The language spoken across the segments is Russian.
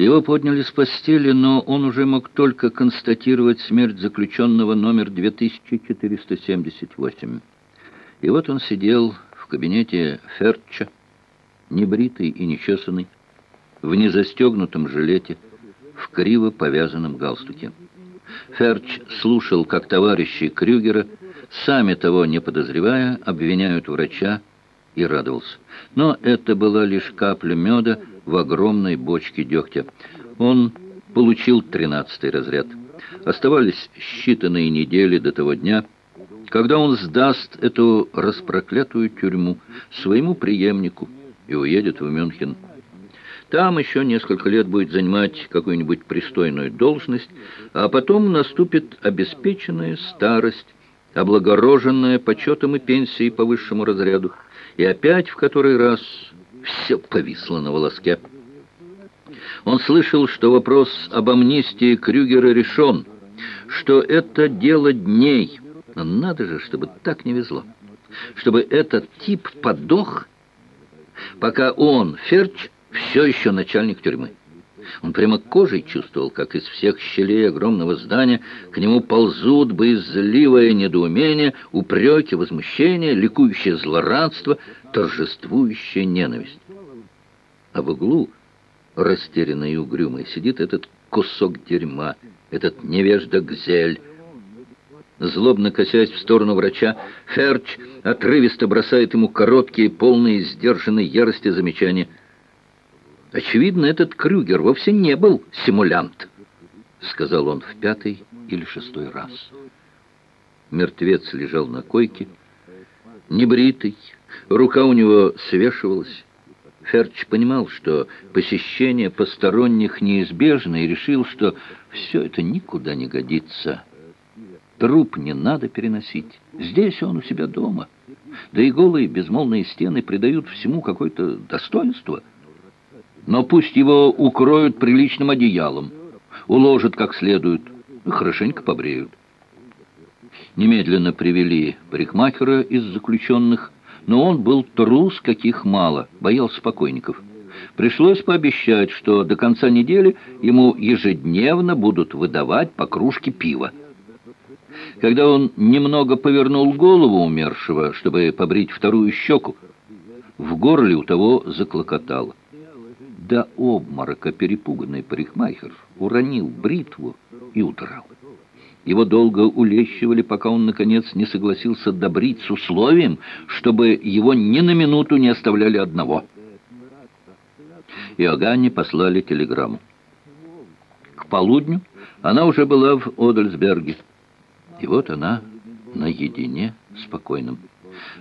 Его подняли с постели, но он уже мог только констатировать смерть заключенного номер 2478. И вот он сидел в кабинете Ферча, небритый и нечесанный, в незастегнутом жилете, в криво повязанном галстуке. Ферч слушал, как товарищи Крюгера, сами того не подозревая, обвиняют врача, и радовался. Но это была лишь капля меда в огромной бочке дегтя. Он получил тринадцатый разряд. Оставались считанные недели до того дня, когда он сдаст эту распроклятую тюрьму своему преемнику и уедет в Мюнхен. Там еще несколько лет будет занимать какую-нибудь пристойную должность, а потом наступит обеспеченная старость, облагороженная почетом и пенсией по высшему разряду. И опять в который раз все повисло на волоске. Он слышал, что вопрос об амнистии Крюгера решен, что это дело дней. Но надо же, чтобы так не везло. Чтобы этот тип подох, пока он, Ферч, все еще начальник тюрьмы. Он прямо кожей чувствовал, как из всех щелей огромного здания к нему ползут боязливое недоумение, упреки, возмущение, ликующее злорадство, торжествующая ненависть. А в углу, растерянный и угрюмый, сидит этот кусок дерьма, этот невежда Гзель. Злобно косясь в сторону врача, Ферч отрывисто бросает ему короткие, полные сдержанной ярости замечания – Очевидно, этот Крюгер вовсе не был симулянт, сказал он в пятый или шестой раз. Мертвец лежал на койке, небритый, рука у него свешивалась. Ферч понимал, что посещение посторонних неизбежно, и решил, что все это никуда не годится. Труп не надо переносить. Здесь он у себя дома. Да и голые безмолвные стены придают всему какое-то достоинство — но пусть его укроют приличным одеялом, уложат как следует, хорошенько побреют. Немедленно привели парикмахера из заключенных, но он был трус, каких мало, боялся покойников. Пришлось пообещать, что до конца недели ему ежедневно будут выдавать по кружке пива. Когда он немного повернул голову умершего, чтобы побрить вторую щеку, в горле у того заклокотало до обморока перепуганный парикмахер уронил бритву и удрал. Его долго улещивали, пока он, наконец, не согласился добрить с условием, чтобы его ни на минуту не оставляли одного. Иоганне послали телеграмму. К полудню она уже была в Одельсберге. И вот она наедине спокойным.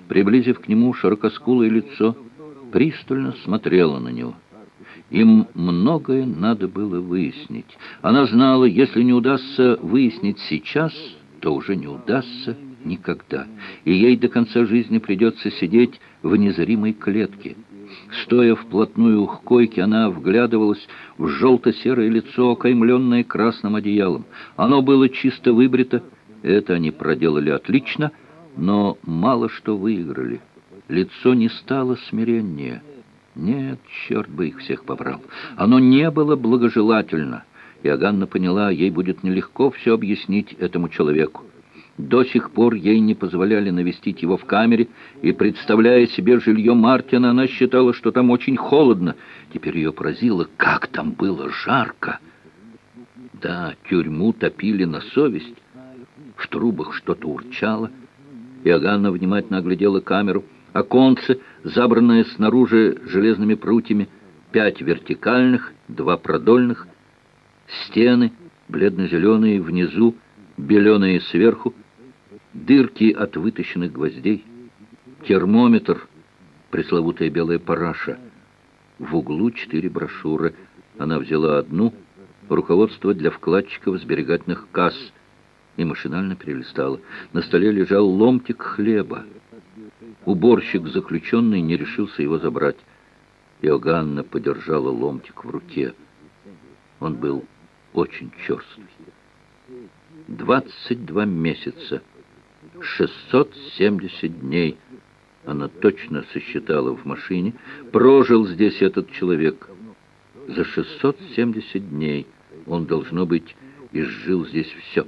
Приблизив к нему широкоскулое лицо, пристально смотрела на него. Им многое надо было выяснить. Она знала, если не удастся выяснить сейчас, то уже не удастся никогда. И ей до конца жизни придется сидеть в незримой клетке. Стоя вплотную к койке, она вглядывалась в желто-серое лицо, окаймленное красным одеялом. Оно было чисто выбрито, это они проделали отлично, но мало что выиграли. Лицо не стало смиреннее. Нет, черт бы их всех побрал. Оно не было благожелательно. И Аганна поняла, ей будет нелегко все объяснить этому человеку. До сих пор ей не позволяли навестить его в камере, и, представляя себе жилье Мартина, она считала, что там очень холодно. Теперь ее поразило, как там было жарко. Да, тюрьму топили на совесть. В трубах что-то урчало. И Аганна внимательно оглядела камеру — Оконце, забранное снаружи железными прутьями, пять вертикальных, два продольных, стены, бледно-зеленые внизу, беленые сверху, дырки от вытащенных гвоздей, термометр, пресловутая белая параша. В углу четыре брошюры. Она взяла одну, руководство для вкладчиков сберегательных касс, и машинально перелистала. На столе лежал ломтик хлеба. Уборщик заключенный не решился его забрать. Иоганна подержала ломтик в руке. Он был очень черствый. Двадцать два месяца, шестьсот семьдесят дней, она точно сосчитала в машине, прожил здесь этот человек. За 670 дней он, должно быть, изжил здесь все.